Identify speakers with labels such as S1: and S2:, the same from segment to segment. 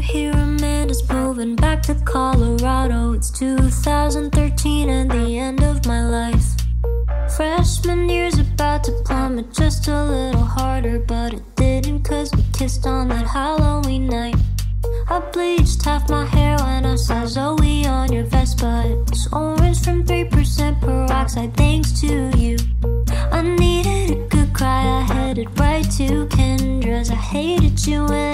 S1: you hear moving back to Colorado? It's 2013 and the end of my life. Freshman year's about to plummet just a little harder, but it didn't cause we kissed on that Halloween night. I bleached half my hair when I saw Zoe on your vest, but it's orange from 3% peroxide thanks to you. I needed a good cry, I headed right to Kendra's. I hated you and.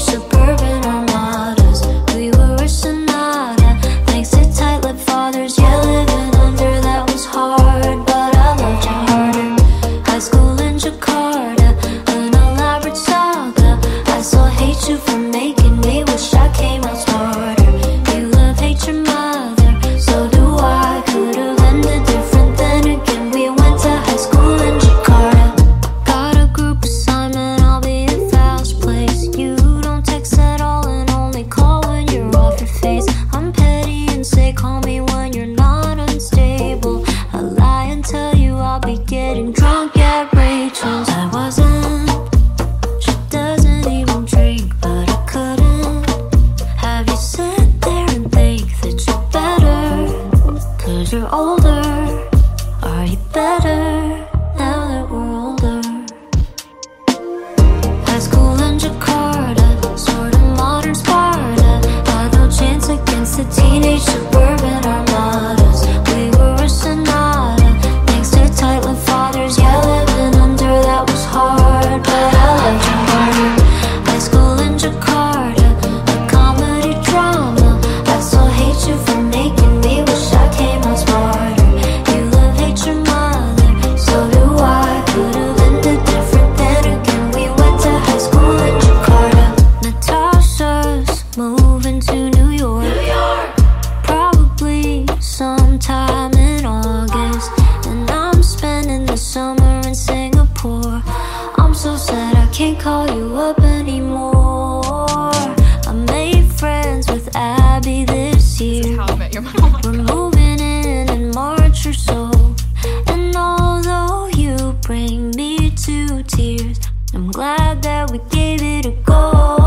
S1: suburban armadas. We were rushing. all can't call you up anymore. I made friends with Abby this year. This how I met your mom. Oh We're moving in in March or so. And although you bring me to tears, I'm glad that we gave it a go.